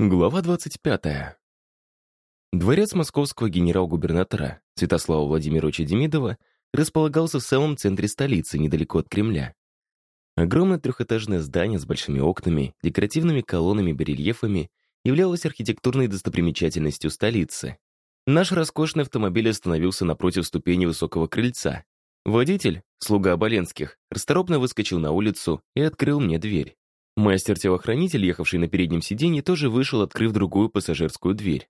Глава 25. Дворец московского генерал-губернатора Святослава Владимировича Демидова располагался в самом центре столицы, недалеко от Кремля. Огромное трехэтажное здание с большими окнами, декоративными колоннами и барельефами являлось архитектурной достопримечательностью столицы. Наш роскошный автомобиль остановился напротив ступени высокого крыльца. Водитель, слуга Оболенских, расторопно выскочил на улицу и открыл мне дверь. Мастер-телохранитель, ехавший на переднем сиденье, тоже вышел, открыв другую пассажирскую дверь.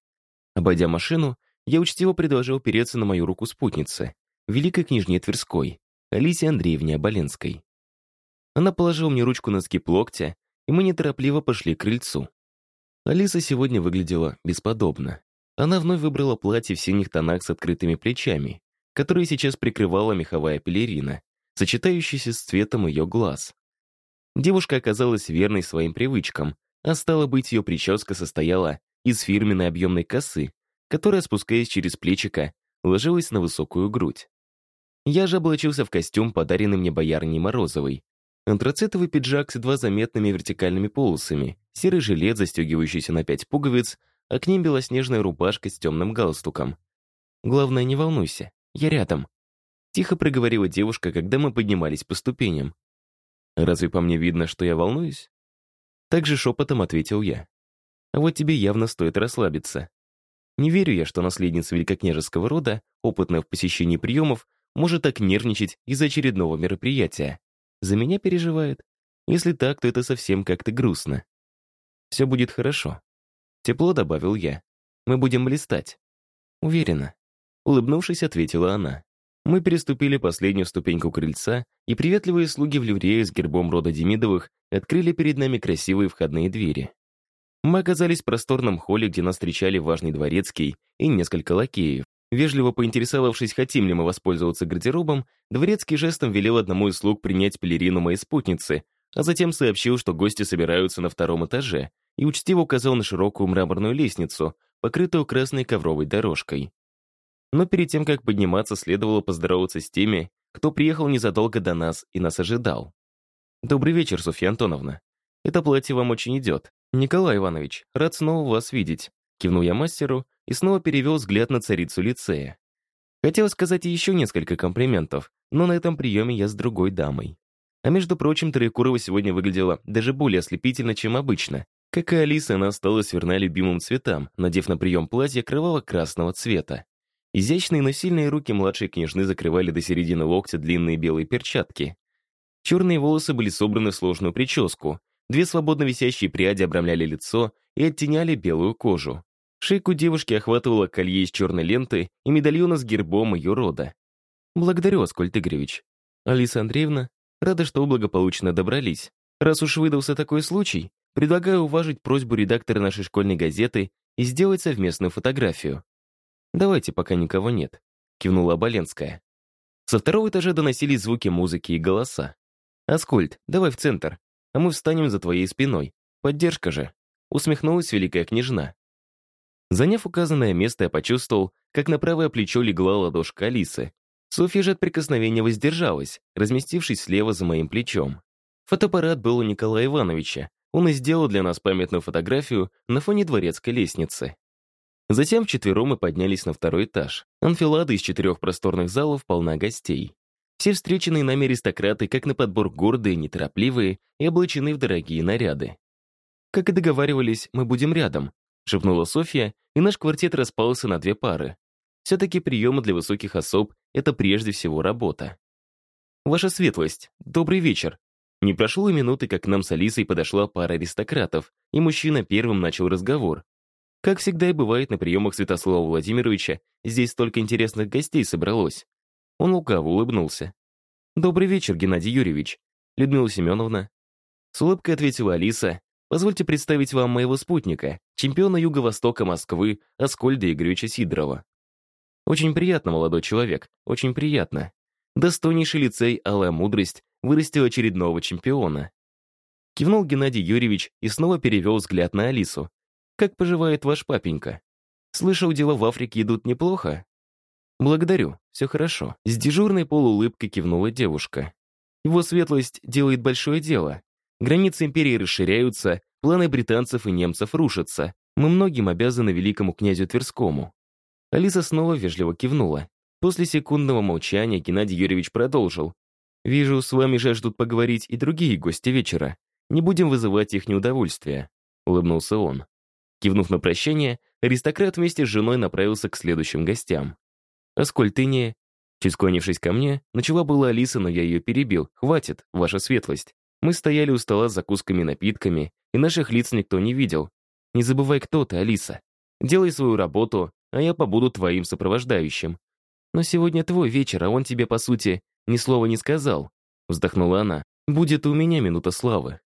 Обойдя машину, я учтиво предложил переться на мою руку спутницы, великой княжне Тверской, Алисе Андреевне Оболенской. Она положила мне ручку на скип локтя, и мы неторопливо пошли к крыльцу. Алиса сегодня выглядела бесподобно. Она вновь выбрала платье в синих тонах с открытыми плечами, которые сейчас прикрывала меховая пелерина, сочетающаяся с цветом ее глаз. Девушка оказалась верной своим привычкам, а стало быть, ее прическа состояла из фирменной объемной косы, которая, спускаясь через плечико, ложилась на высокую грудь. Я же облачился в костюм, подаренный мне боярней Морозовой. Антрацитовый пиджак с едва заметными вертикальными полосами, серый жилет, застегивающийся на пять пуговиц, а к ним белоснежная рубашка с темным галстуком. «Главное, не волнуйся, я рядом», — тихо проговорила девушка, когда мы поднимались по ступеням. Разве по мне видно, что я волнуюсь? Также шепотом ответил я. А вот тебе явно стоит расслабиться. Не верю я, что наследница великокняжеского рода, опытная в посещении приемов, может так нервничать из-за очередного мероприятия. За меня переживает? Если так, то это совсем как-то грустно. Все будет хорошо. Тепло добавил я. Мы будем блистать. Уверена. Улыбнувшись, ответила она. Мы переступили последнюю ступеньку крыльца, и приветливые слуги в ливрее с гербом рода Демидовых открыли перед нами красивые входные двери. Мы оказались в просторном холле, где нас встречали важный дворецкий и несколько лакеев. Вежливо поинтересовавшись, хотим ли мы воспользоваться гардеробом, дворецкий жестом велел одному из слуг принять пелерину моей спутницы, а затем сообщил, что гости собираются на втором этаже, и учтиво указал на широкую мраморную лестницу, покрытую красной ковровой дорожкой. Но перед тем, как подниматься, следовало поздороваться с теми, кто приехал незадолго до нас и нас ожидал. «Добрый вечер, Софья Антоновна. Это платье вам очень идет. Николай Иванович, рад снова вас видеть», кивнул я мастеру и снова перевел взгляд на царицу лицея. Хотел сказать еще несколько комплиментов, но на этом приеме я с другой дамой. А между прочим, Троекурова сегодня выглядела даже более ослепительно, чем обычно. Как и Алиса, она осталась верна любимым цветам, надев на прием платье кроваво-красного цвета. Изящные, но сильные руки младшей княжны закрывали до середины локтя длинные белые перчатки. Черные волосы были собраны в сложную прическу, две свободно висящие пряди обрамляли лицо и оттеняли белую кожу. Шейку девушки охватывало колье из черной ленты и медальона с гербом ее рода. «Благодарю, Аскольд Игоревич. Алиса Андреевна, рада, что благополучно добрались. Раз уж выдался такой случай, предлагаю уважить просьбу редактора нашей школьной газеты и сделать совместную фотографию. «Давайте, пока никого нет», — кивнула Оболенская. Со второго этажа доносились звуки музыки и голоса. «Аскольд, давай в центр, а мы встанем за твоей спиной. Поддержка же», — усмехнулась великая княжна. Заняв указанное место, я почувствовал, как на правое плечо легла ладошка Алисы. Софья же от прикосновения воздержалась, разместившись слева за моим плечом. Фотоаппарат был у Николая Ивановича. Он и сделал для нас памятную фотографию на фоне дворецкой лестницы. Затем вчетвером мы поднялись на второй этаж. Анфилада из четырех просторных залов полна гостей. Все встреченные нами аристократы, как на подбор гордые, неторопливые и облачены в дорогие наряды. «Как и договаривались, мы будем рядом», — шепнула Софья, и наш квартет распался на две пары. Все-таки приемы для высоких особ — это прежде всего работа. «Ваша светлость, добрый вечер». Не прошло и минуты, как к нам с Алисой подошла пара аристократов, и мужчина первым начал разговор, как всегда и бывает на приемах Святослава Владимировича, здесь столько интересных гостей собралось. Он лукаво улыбнулся. «Добрый вечер, Геннадий Юрьевич. Людмила Семеновна». С улыбкой ответила Алиса. «Позвольте представить вам моего спутника, чемпиона Юго-Востока Москвы Аскольда Игоревича Сидорова». «Очень приятно, молодой человек, очень приятно. Достойнейший лицей «Алая мудрость» вырастил очередного чемпиона». Кивнул Геннадий Юрьевич и снова перевел взгляд на Алису. Как поживает ваш папенька? Слышал, дела в Африке идут неплохо? Благодарю, все хорошо. С дежурной полуулыбкой кивнула девушка. Его светлость делает большое дело. Границы империи расширяются, планы британцев и немцев рушатся. Мы многим обязаны великому князю Тверскому». Алиса снова вежливо кивнула. После секундного молчания Геннадий Юрьевич продолжил. «Вижу, с вами жаждут поговорить и другие гости вечера. Не будем вызывать их неудовольствие», — улыбнулся он. Кивнув на прощание, аристократ вместе с женой направился к следующим гостям. «Аскольд, ты не...» Чуть склонившись ко мне, начала была Алиса, но я ее перебил. «Хватит, ваша светлость». Мы стояли у стола с закусками и напитками, и наших лиц никто не видел. Не забывай, кто ты, Алиса. Делай свою работу, а я побуду твоим сопровождающим. Но сегодня твой вечер, а он тебе, по сути, ни слова не сказал. Вздохнула она. Будет у меня минута славы.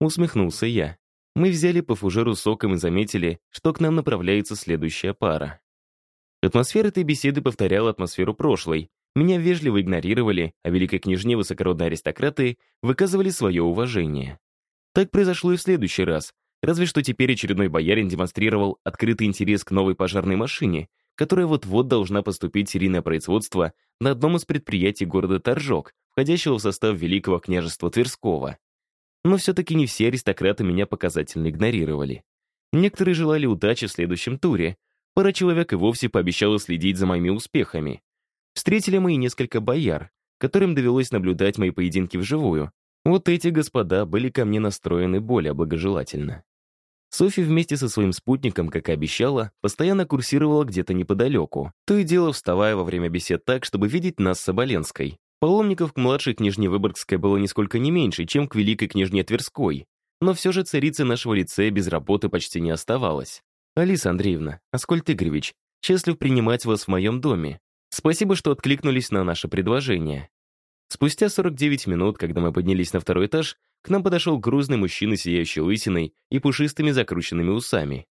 Усмехнулся я. Мы взяли по фужеру соком и заметили, что к нам направляется следующая пара. Атмосфера этой беседы повторяла атмосферу прошлой. Меня вежливо игнорировали, а великой княжне высокородные аристократы выказывали свое уважение. Так произошло и в следующий раз, разве что теперь очередной боярин демонстрировал открытый интерес к новой пожарной машине, которая вот-вот должна поступить в серийное производство на одном из предприятий города Торжок, входящего в состав Великого княжества Тверского. Но все-таки не все аристократы меня показательно игнорировали. Некоторые желали удачи в следующем туре, пара человек и вовсе пообещала следить за моими успехами. Встретили мы и несколько бояр, которым довелось наблюдать мои поединки вживую. Вот эти господа были ко мне настроены более благожелательно. Софи вместе со своим спутником, как и обещала, постоянно курсировала где-то неподалеку, то и дело вставая во время бесед так, чтобы видеть нас с Оболенской. Паломников к младшей княжне Выборгской было нисколько не меньше, чем к великой княжне Тверской, но все же царицы нашего лицея без работы почти не оставалось. «Алиса Андреевна, Аскольд Игоревич, счастлив принимать вас в моем доме. Спасибо, что откликнулись на наше предложение». Спустя 49 минут, когда мы поднялись на второй этаж, к нам подошел грузный мужчина, сияющий лысиной и пушистыми закрученными усами.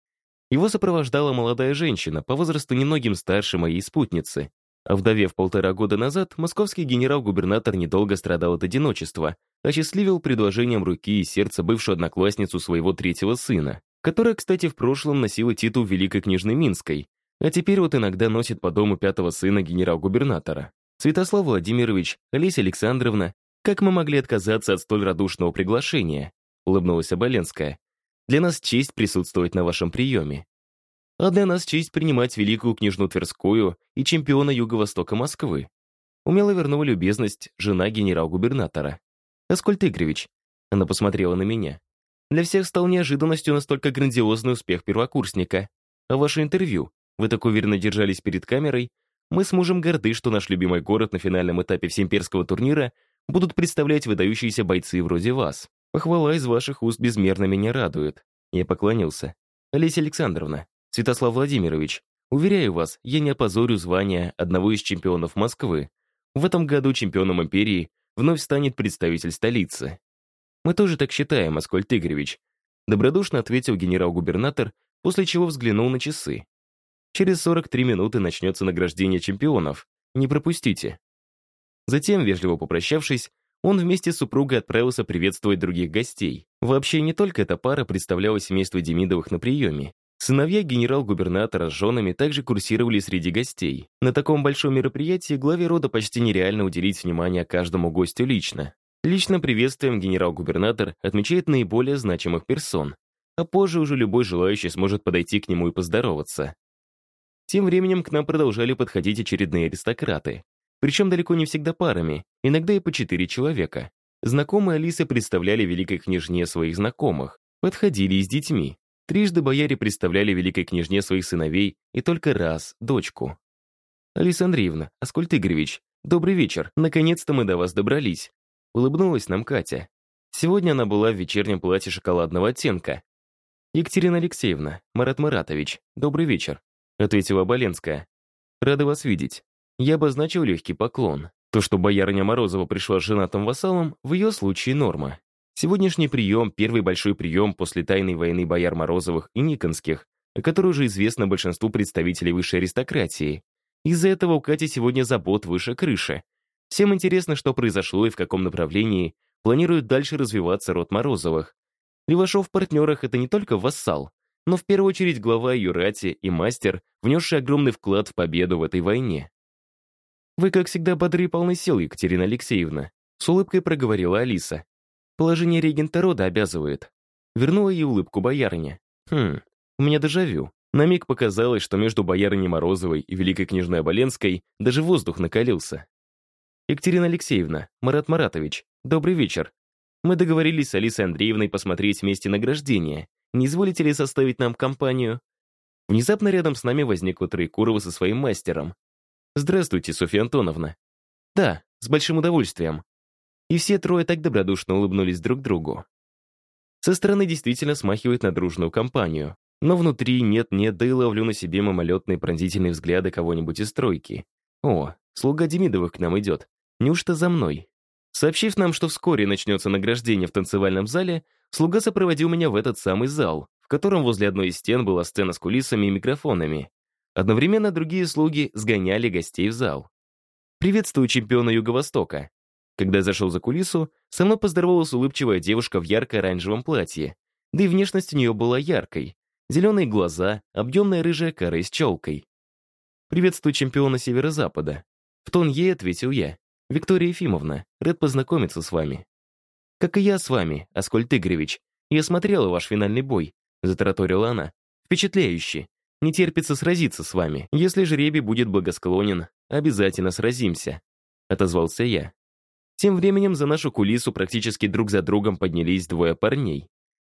Его сопровождала молодая женщина, по возрасту немногим старше моей спутницы. Овдовев полтора года назад, московский генерал-губернатор недолго страдал от одиночества, осчастливил предложением руки и сердца бывшую одноклассницу своего третьего сына, которая, кстати, в прошлом носила титул Великой княжны Минской, а теперь вот иногда носит по дому пятого сына генерал-губернатора. Святослав Владимирович, Олеся Александровна, как мы могли отказаться от столь радушного приглашения? Улыбнулась Оболенская. Для нас честь присутствовать на вашем приеме а для нас честь принимать великую княжну Тверскую и чемпиона Юго-Востока Москвы. Умело вернула любезность жена генерал-губернатора. «Аскольд Игоревич», она посмотрела на меня, «для всех стал неожиданностью настолько грандиозный успех первокурсника. А ваше интервью, вы так уверенно держались перед камерой, мы с мужем горды, что наш любимый город на финальном этапе всеимперского турнира будут представлять выдающиеся бойцы вроде вас. Похвала из ваших уст безмерно меня радует». Я поклонился. «Олеся Александровна, Святослав Владимирович, уверяю вас, я не опозорю звание одного из чемпионов Москвы. В этом году чемпионом империи вновь станет представитель столицы. Мы тоже так считаем, Аскольд Игоревич. Добродушно ответил генерал-губернатор, после чего взглянул на часы. Через 43 минуты начнется награждение чемпионов. Не пропустите. Затем, вежливо попрощавшись, он вместе с супругой отправился приветствовать других гостей. Вообще, не только эта пара представляла семейство Демидовых на приеме. Сыновья генерал-губернатора с женами также курсировали среди гостей. На таком большом мероприятии главе рода почти нереально уделить внимание каждому гостю лично. Личным приветствием генерал-губернатор отмечает наиболее значимых персон, а позже уже любой желающий сможет подойти к нему и поздороваться. Тем временем к нам продолжали подходить очередные аристократы. Причем далеко не всегда парами, иногда и по четыре человека. Знакомые Алисы представляли великой княжне своих знакомых, подходили и с детьми. Трижды бояре представляли великой княжне своих сыновей и только раз — дочку. «Алиса Андреевна, Аскольд Игоревич, добрый вечер. Наконец-то мы до вас добрались». Улыбнулась нам Катя. Сегодня она была в вечернем платье шоколадного оттенка. «Екатерина Алексеевна, Марат Маратович, добрый вечер», — ответила Боленская. «Рада вас видеть». Я обозначил легкий поклон. То, что боярыня Морозова пришла с женатым вассалом, в ее случае норма. Сегодняшний прием — первый большой прием после тайной войны бояр Морозовых и Никонских, о которой уже известно большинству представителей высшей аристократии. Из-за этого у Кати сегодня забот выше крыши. Всем интересно, что произошло и в каком направлении планирует дальше развиваться род Морозовых. Левашов в партнерах — это не только вассал, но в первую очередь глава ее рати и мастер, внесший огромный вклад в победу в этой войне. «Вы, как всегда, бодры и полны сил, Екатерина Алексеевна», с улыбкой проговорила Алиса. Положение регента рода обязывает. вернула ей улыбку боярыня. Хм, у меня дежавю. На миг показалось, что между боярыней Морозовой и великой княжной Оболенской даже воздух накалился. «Екатерина Алексеевна, Марат Маратович, добрый вечер. Мы договорились с Алисой Андреевной посмотреть вместе награждение. Не изволите ли составить нам компанию?» Внезапно рядом с нами возникла Троекурова со своим мастером. «Здравствуйте, Софья Антоновна». «Да, с большим удовольствием». И все трое так добродушно улыбнулись друг другу. Со стороны действительно смахивает на дружную компанию. Но внутри нет-нет, да и ловлю на себе мимолетные пронзительные взгляды кого-нибудь из стройки. О, слуга Демидовых к нам идет. Неужто за мной? Сообщив нам, что вскоре начнется награждение в танцевальном зале, слуга сопроводил меня в этот самый зал, в котором возле одной из стен была сцена с кулисами и микрофонами. Одновременно другие слуги сгоняли гостей в зал. «Приветствую чемпиона Юго-Востока». Когда я зашел за кулису, со мной поздоровалась улыбчивая девушка в ярко-оранжевом платье. Да и внешность у нее была яркой, Зеленые глаза, объемная рыжая кора с челкой. «Приветствую чемпиона Северо-Запада». В тон ей ответил я. «Виктория Ефимовна, рад познакомиться с вами». «Как и я с вами, Аскольд Игоревич. Я смотрела ваш финальный бой», — затараторила она. «Впечатляющий. Не терпится сразиться с вами. Если жребий будет благосклонен, обязательно сразимся», — отозвался я. Тем временем за нашу кулису практически друг за другом поднялись двое парней.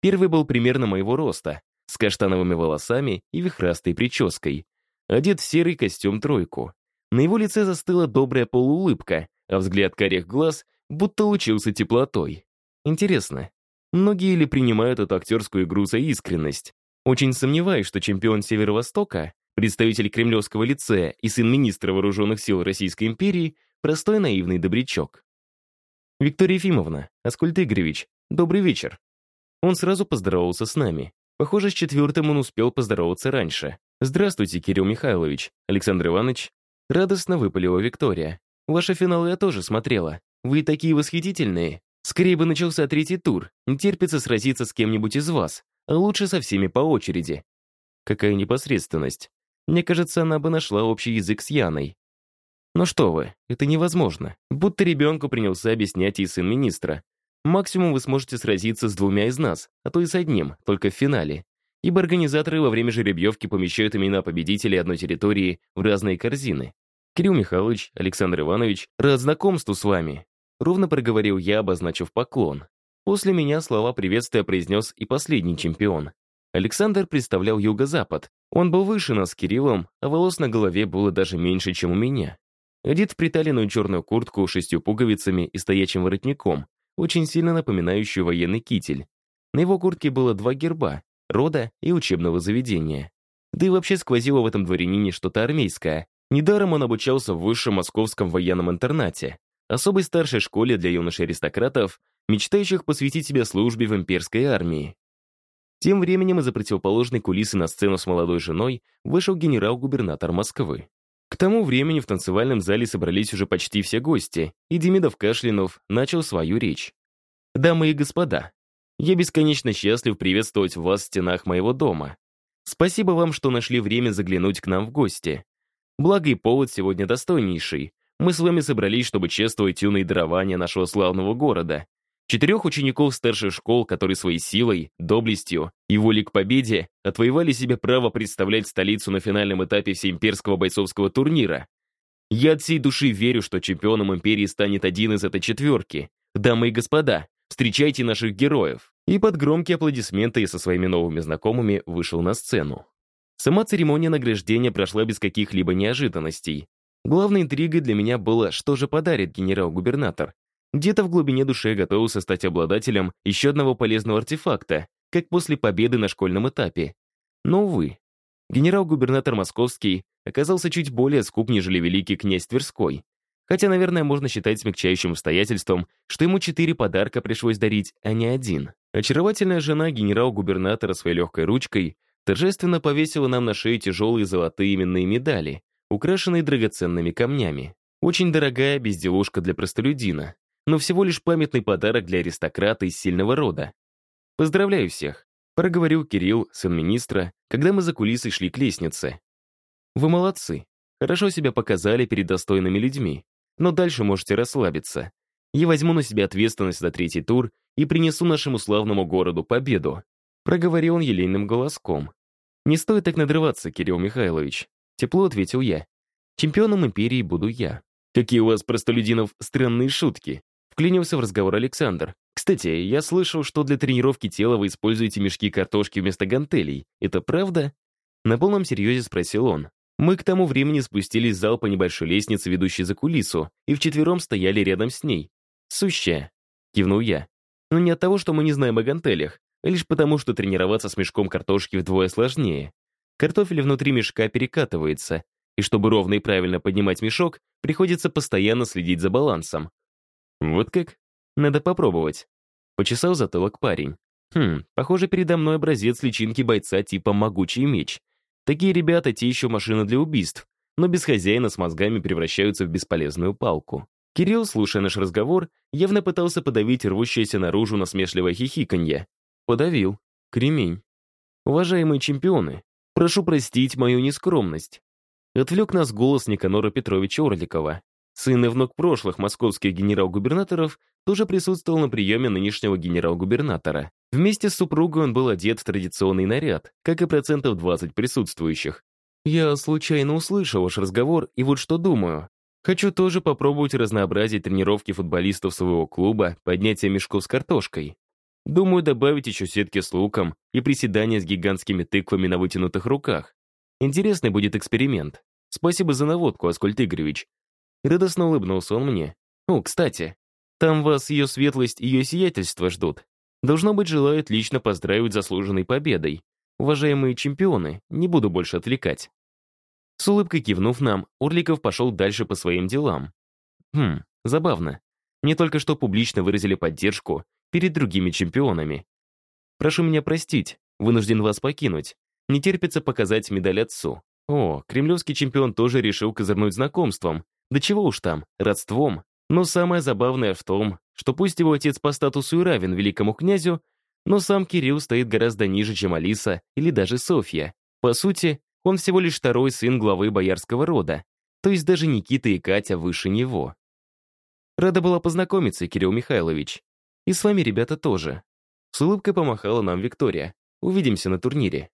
Первый был примерно моего роста, с каштановыми волосами и вихрастой прической. Одет в серый костюм-тройку. На его лице застыла добрая полуулыбка, а взгляд карих глаз будто лучился теплотой. Интересно, многие ли принимают эту актерскую игру за искренность? Очень сомневаюсь, что чемпион Северо-Востока, представитель Кремлевского лицея и сын министра вооруженных сил Российской империи, простой наивный добрячок. Виктория Ефимовна, Аскольд Игоревич, добрый вечер. Он сразу поздоровался с нами. Похоже, с четвертым он успел поздороваться раньше. «Здравствуйте, Кирилл Михайлович. Александр Иванович». Радостно выпалила Виктория. «Ваши финалы я тоже смотрела. Вы такие восхитительные. Скорее бы начался третий тур. Не терпится сразиться с кем-нибудь из вас. А лучше со всеми по очереди». Какая непосредственность. Мне кажется, она бы нашла общий язык с Яной. Но что вы, это невозможно. Будто ребенку принялся объяснять и сын министра. Максимум вы сможете сразиться с двумя из нас, а то и с одним, только в финале. Ибо организаторы во время жеребьевки помещают имена победителей одной территории в разные корзины. Кирилл Михайлович, Александр Иванович, рад знакомству с вами. Ровно проговорил я, обозначив поклон. После меня слова приветствия произнес и последний чемпион. Александр представлял Юго-Запад. Он был выше нас с Кириллом, а волос на голове было даже меньше, чем у меня. Одет в приталенную черную куртку с шестью пуговицами и стоячим воротником, очень сильно напоминающую военный китель. На его куртке было два герба — рода и учебного заведения. Да и вообще сквозило в этом дворянине что-то армейское. Недаром он обучался в высшем московском военном интернате, особой старшей школе для юношей-аристократов, мечтающих посвятить себя службе в имперской армии. Тем временем из-за противоположной кулисы на сцену с молодой женой вышел генерал-губернатор Москвы. К тому времени в танцевальном зале собрались уже почти все гости, и Демидов Кашлинов начал свою речь. «Дамы и господа, я бесконечно счастлив приветствовать вас в стенах моего дома. Спасибо вам, что нашли время заглянуть к нам в гости. Благо и повод сегодня достойнейший. Мы с вами собрались, чтобы чествовать юные дарования нашего славного города. Четырех учеников старших школ, которые своей силой, доблестью и волей к победе отвоевали себе право представлять столицу на финальном этапе всеимперского бойцовского турнира. Я от всей души верю, что чемпионом империи станет один из этой четверки. Дамы и господа, встречайте наших героев. И под громкие аплодисменты я со своими новыми знакомыми вышел на сцену. Сама церемония награждения прошла без каких-либо неожиданностей. Главной интригой для меня было, что же подарит генерал-губернатор. Где-то в глубине души готовился стать обладателем еще одного полезного артефакта, как после победы на школьном этапе. Но, увы, генерал-губернатор Московский оказался чуть более скуп, нежели великий князь Тверской. Хотя, наверное, можно считать смягчающим обстоятельством, что ему четыре подарка пришлось дарить, а не один. Очаровательная жена генерал-губернатора своей легкой ручкой торжественно повесила нам на шею тяжелые золотые именные медали, украшенные драгоценными камнями. Очень дорогая безделушка для простолюдина но всего лишь памятный подарок для аристократа из сильного рода. «Поздравляю всех», — проговорил Кирилл, сын министра, когда мы за кулисой шли к лестнице. «Вы молодцы. Хорошо себя показали перед достойными людьми. Но дальше можете расслабиться. Я возьму на себя ответственность за третий тур и принесу нашему славному городу победу», проговорил он елейным голоском. «Не стоит так надрываться, Кирилл Михайлович», тепло ответил я. «Чемпионом империи буду я». «Какие у вас, простолюдинов, странные шутки», вклинился в разговор Александр. «Кстати, я слышал, что для тренировки тела вы используете мешки картошки вместо гантелей. Это правда?» На полном серьезе спросил он. Мы к тому времени спустились в зал по небольшой лестнице, ведущей за кулису, и вчетвером стояли рядом с ней. «Сущая», — кивнул я. «Но не от того, что мы не знаем о гантелях, а лишь потому, что тренироваться с мешком картошки вдвое сложнее. Картофель внутри мешка перекатывается, и чтобы ровно и правильно поднимать мешок, приходится постоянно следить за балансом. Вот как? Надо попробовать. Почесал затылок парень. Хм, похоже, передо мной образец личинки бойца типа «могучий меч». Такие ребята те еще машина для убийств, но без хозяина с мозгами превращаются в бесполезную палку. Кирилл, слушая наш разговор, явно пытался подавить рвущееся наружу насмешливое хихиканье. Подавил. Кремень. Уважаемые чемпионы, прошу простить мою нескромность. Отвлек нас голос Никанора Петровича Орликова. Сын и внук прошлых московских генерал-губернаторов тоже присутствовал на приеме нынешнего генерал-губернатора. Вместе с супругой он был одет в традиционный наряд, как и процентов 20 присутствующих. Я случайно услышал ваш разговор, и вот что думаю. Хочу тоже попробовать разнообразить тренировки футболистов своего клуба, поднятие мешков с картошкой. Думаю добавить еще сетки с луком и приседания с гигантскими тыквами на вытянутых руках. Интересный будет эксперимент. Спасибо за наводку, Аскольд Игоревич. Радостно улыбнулся он мне. О, кстати, там вас ее светлость и ее сиятельство ждут. Должно быть, желают лично поздравить заслуженной победой. Уважаемые чемпионы, не буду больше отвлекать. С улыбкой кивнув нам, Урликов пошел дальше по своим делам. Хм, забавно. Мне только что публично выразили поддержку перед другими чемпионами. Прошу меня простить, вынужден вас покинуть. Не терпится показать медаль отцу. О, кремлевский чемпион тоже решил козырнуть знакомством. Да чего уж там, родством. Но самое забавное в том, что пусть его отец по статусу и равен великому князю, но сам Кирилл стоит гораздо ниже, чем Алиса или даже Софья. По сути, он всего лишь второй сын главы боярского рода, то есть даже Никита и Катя выше него. Рада была познакомиться, Кирилл Михайлович. И с вами, ребята, тоже. С улыбкой помахала нам Виктория. Увидимся на турнире.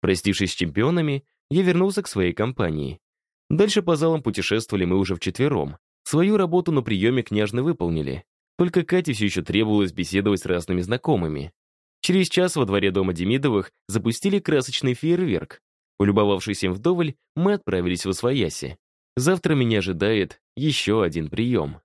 Простившись с чемпионами, я вернулся к своей компании. Дальше по залам путешествовали мы уже вчетвером. Свою работу на приеме княжны выполнили. Только Кате все еще требовалось беседовать с разными знакомыми. Через час во дворе дома Демидовых запустили красочный фейерверк. Улюбовавшись им вдоволь, мы отправились в Освояси. Завтра меня ожидает еще один прием.